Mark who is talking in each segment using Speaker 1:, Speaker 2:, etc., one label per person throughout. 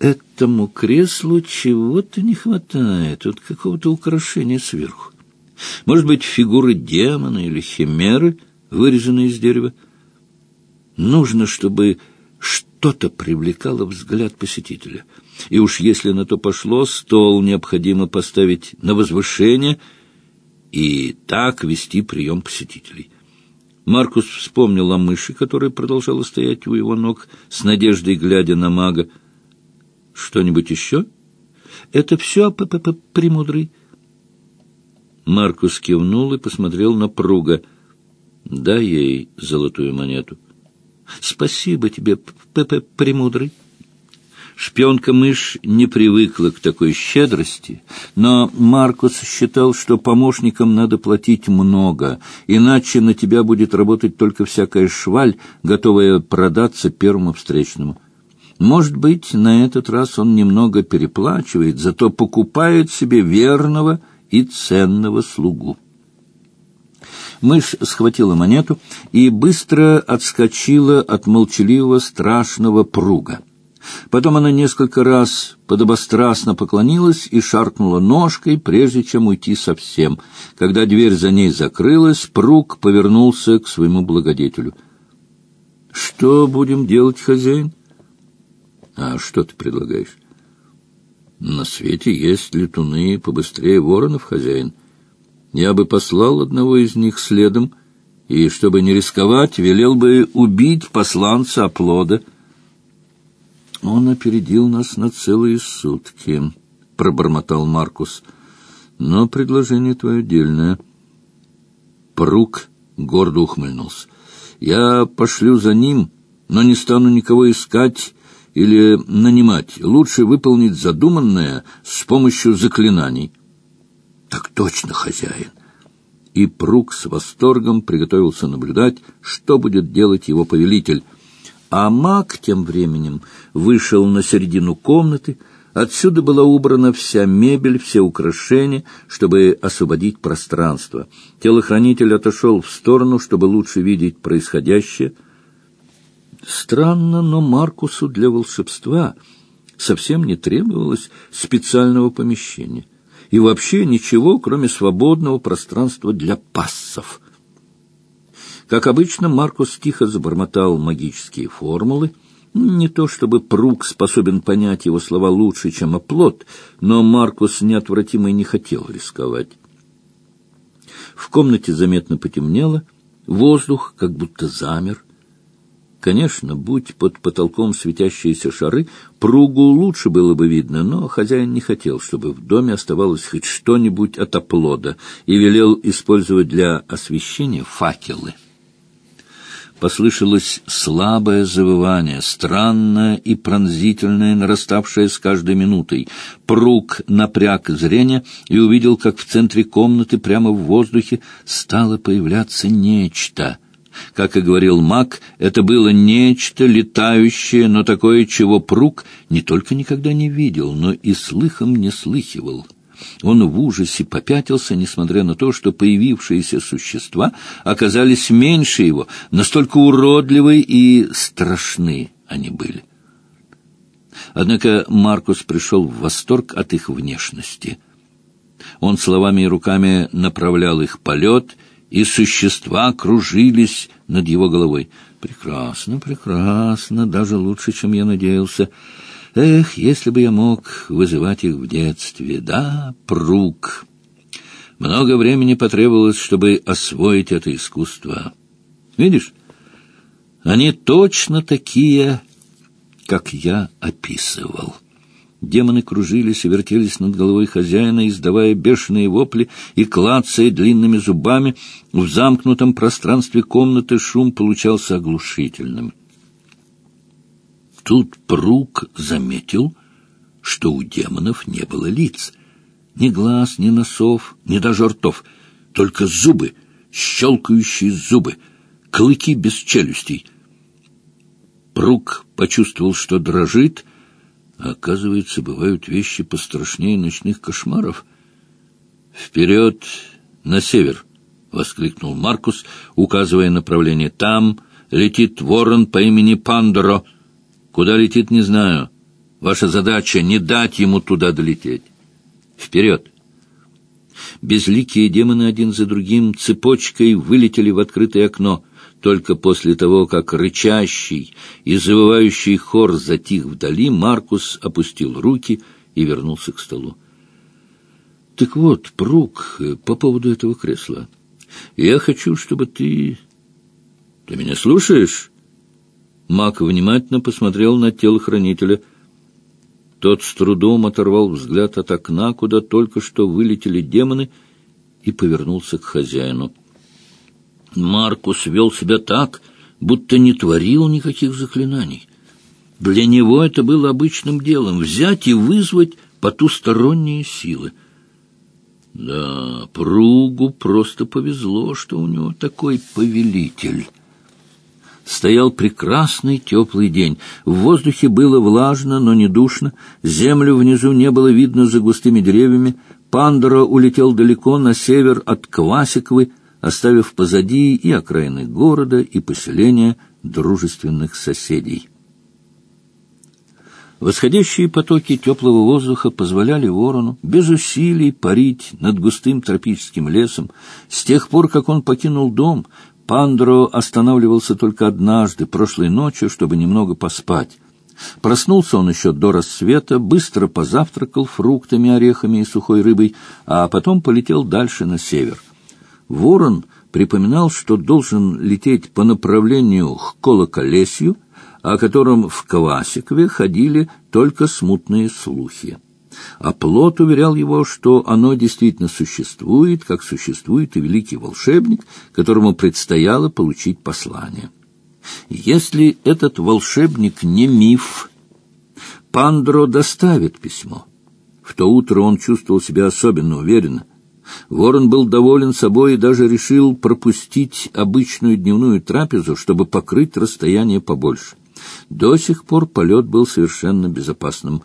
Speaker 1: этому креслу чего-то не хватает, вот какого-то украшения сверху. Может быть, фигуры демона или химеры, вырезанные из дерева. Нужно, чтобы что-то привлекало взгляд посетителя. И уж если на то пошло, стол необходимо поставить на возвышение и так вести прием посетителей. Маркус вспомнил о мыши, которая продолжала стоять у его ног, с надеждой глядя на мага. «Что-нибудь еще?» «Это все, п премудрый?» Маркус кивнул и посмотрел на пруга. «Дай ей золотую монету». «Спасибо тебе, -п премудрый». Шпионка-мышь не привыкла к такой щедрости, но Маркус считал, что помощникам надо платить много, иначе на тебя будет работать только всякая шваль, готовая продаться первому встречному. Может быть, на этот раз он немного переплачивает, зато покупает себе верного и ценного слугу. Мышь схватила монету и быстро отскочила от молчаливого страшного пруга. Потом она несколько раз подобострастно поклонилась и шаркнула ножкой, прежде чем уйти совсем. Когда дверь за ней закрылась, Прук повернулся к своему благодетелю. — Что будем делать, хозяин? — А что ты предлагаешь? — На свете есть летуны побыстрее воронов, хозяин. Я бы послал одного из них следом, и, чтобы не рисковать, велел бы убить посланца оплода — «Он опередил нас на целые сутки», — пробормотал Маркус. «Но предложение твое дельное». Прук гордо ухмыльнулся. «Я пошлю за ним, но не стану никого искать или нанимать. Лучше выполнить задуманное с помощью заклинаний». «Так точно, хозяин!» И Прук с восторгом приготовился наблюдать, что будет делать его повелитель — а маг тем временем вышел на середину комнаты. Отсюда была убрана вся мебель, все украшения, чтобы освободить пространство. Телохранитель отошел в сторону, чтобы лучше видеть происходящее. Странно, но Маркусу для волшебства совсем не требовалось специального помещения. И вообще ничего, кроме свободного пространства для пассов — как обычно, Маркус тихо забормотал магические формулы. Не то чтобы Прук способен понять его слова лучше, чем оплот, но Маркус неотвратимо и не хотел рисковать. В комнате заметно потемнело, воздух как будто замер. Конечно, будь под потолком светящиеся шары, пругу лучше было бы видно, но хозяин не хотел, чтобы в доме оставалось хоть что-нибудь от оплода, и велел использовать для освещения факелы. Послышалось слабое завывание, странное и пронзительное, нараставшее с каждой минутой. Прук напряг зрение и увидел, как в центре комнаты прямо в воздухе стало появляться нечто. Как и говорил маг, это было нечто летающее, но такое, чего Прук не только никогда не видел, но и слыхом не слыхивал. Он в ужасе попятился, несмотря на то, что появившиеся существа оказались меньше его, настолько уродливы и страшны они были. Однако Маркус пришел в восторг от их внешности. Он словами и руками направлял их полет, и существа кружились над его головой. «Прекрасно, прекрасно, даже лучше, чем я надеялся». Эх, если бы я мог вызывать их в детстве. Да, прук. Много времени потребовалось, чтобы освоить это искусство. Видишь, они точно такие, как я описывал. Демоны кружились и вертелись над головой хозяина, издавая бешеные вопли и клацая длинными зубами. В замкнутом пространстве комнаты шум получался оглушительным. Тут Прук заметил, что у демонов не было лиц. Ни глаз, ни носов, ни даже ртов, только зубы, щелкающие зубы, клыки без челюстей. Прук почувствовал, что дрожит, оказывается, бывают вещи пострашнее ночных кошмаров. «Вперед, на север!» — воскликнул Маркус, указывая направление. «Там летит ворон по имени Пандоро». Куда летит, не знаю. Ваша задача — не дать ему туда долететь. Вперед! Безликие демоны один за другим цепочкой вылетели в открытое окно. Только после того, как рычащий и завывающий хор затих вдали, Маркус опустил руки и вернулся к столу. — Так вот, Прук, по поводу этого кресла. Я хочу, чтобы ты... Ты меня слушаешь? Мак внимательно посмотрел на телохранителя. Тот с трудом оторвал взгляд от окна, куда только что вылетели демоны, и повернулся к хозяину. Маркус вел себя так, будто не творил никаких заклинаний. Для него это было обычным делом — взять и вызвать потусторонние силы. Да, Пругу просто повезло, что у него такой повелитель. Стоял прекрасный теплый день. В воздухе было влажно, но не душно. Землю внизу не было видно за густыми деревьями. Пандора улетел далеко на север от Квасиковы, оставив позади и окраины города, и поселения дружественных соседей. Восходящие потоки теплого воздуха позволяли ворону без усилий парить над густым тропическим лесом. С тех пор, как он покинул дом, Пандро останавливался только однажды, прошлой ночью, чтобы немного поспать. Проснулся он еще до рассвета, быстро позавтракал фруктами, орехами и сухой рыбой, а потом полетел дальше на север. Ворон припоминал, что должен лететь по направлению к Колоколесью, о котором в Квасикове ходили только смутные слухи а плод уверял его, что оно действительно существует, как существует и великий волшебник, которому предстояло получить послание. Если этот волшебник не миф, Пандро доставит письмо. В то утро он чувствовал себя особенно уверенно. Ворон был доволен собой и даже решил пропустить обычную дневную трапезу, чтобы покрыть расстояние побольше. До сих пор полет был совершенно безопасным.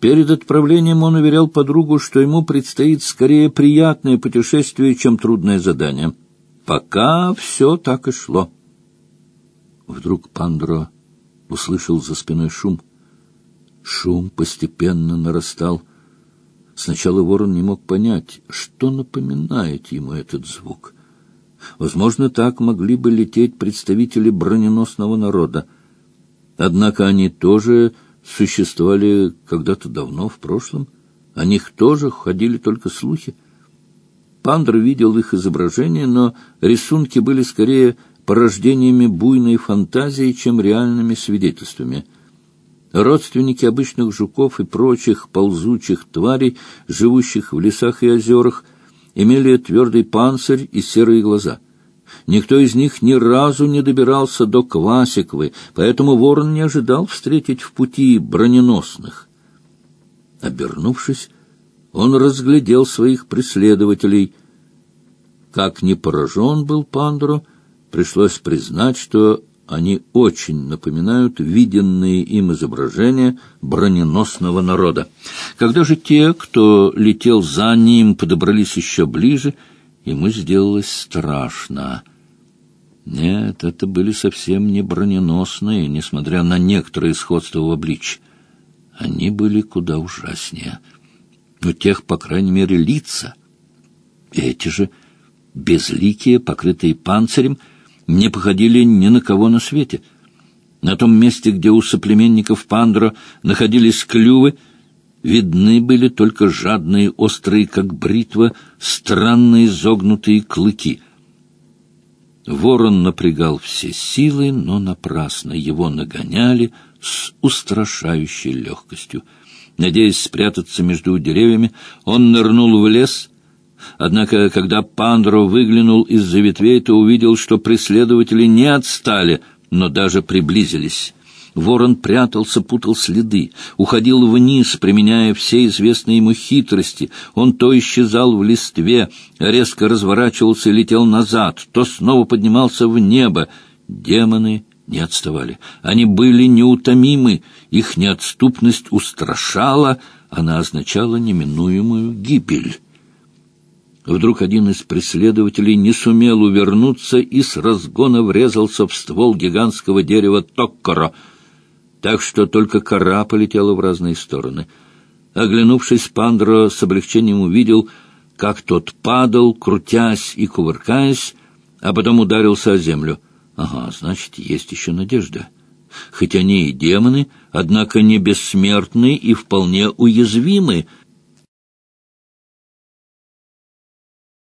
Speaker 1: Перед отправлением он уверял подругу, что ему предстоит скорее приятное путешествие, чем трудное задание. Пока все так и шло. Вдруг Пандро услышал за спиной шум. Шум постепенно нарастал. Сначала ворон не мог понять, что напоминает ему этот звук. Возможно, так могли бы лететь представители броненосного народа. Однако они тоже существовали когда-то давно, в прошлом. О них тоже ходили только слухи. Пандр видел их изображения, но рисунки были скорее порождениями буйной фантазии, чем реальными свидетельствами. Родственники обычных жуков и прочих ползучих тварей, живущих в лесах и озерах, имели твердый панцирь и серые глаза — Никто из них ни разу не добирался до Квасиковы, поэтому ворон не ожидал встретить в пути броненосных. Обернувшись, он разглядел своих преследователей. Как ни поражен был Пандро, пришлось признать, что они очень напоминают виденные им изображения броненосного народа. Когда же те, кто летел за ним, подобрались еще ближе, ему сделалось страшно. Нет, это были совсем не броненосные, несмотря на некоторые сходства в обличье. Они были куда ужаснее. У тех, по крайней мере, лица. Эти же, безликие, покрытые панцирем, не походили ни на кого на свете. На том месте, где у соплеменников Пандро находились клювы, видны были только жадные, острые, как бритва, странные изогнутые клыки — Ворон напрягал все силы, но напрасно его нагоняли с устрашающей легкостью. Надеясь спрятаться между деревьями, он нырнул в лес. Однако, когда Пандро выглянул из-за ветвей, то увидел, что преследователи не отстали, но даже приблизились. Ворон прятался, путал следы, уходил вниз, применяя все известные ему хитрости. Он то исчезал в листве, резко разворачивался и летел назад, то снова поднимался в небо. Демоны не отставали. Они были неутомимы, их неотступность устрашала, она означала неминуемую гибель. Вдруг один из преследователей не сумел увернуться и с разгона врезался в ствол гигантского дерева Токкара — так что только кора полетела в разные стороны. Оглянувшись, Пандро с облегчением увидел, как тот падал, крутясь и кувыркаясь, а потом ударился о землю. Ага, значит, есть еще надежда. Хоть они и демоны, однако не бессмертны и вполне уязвимы —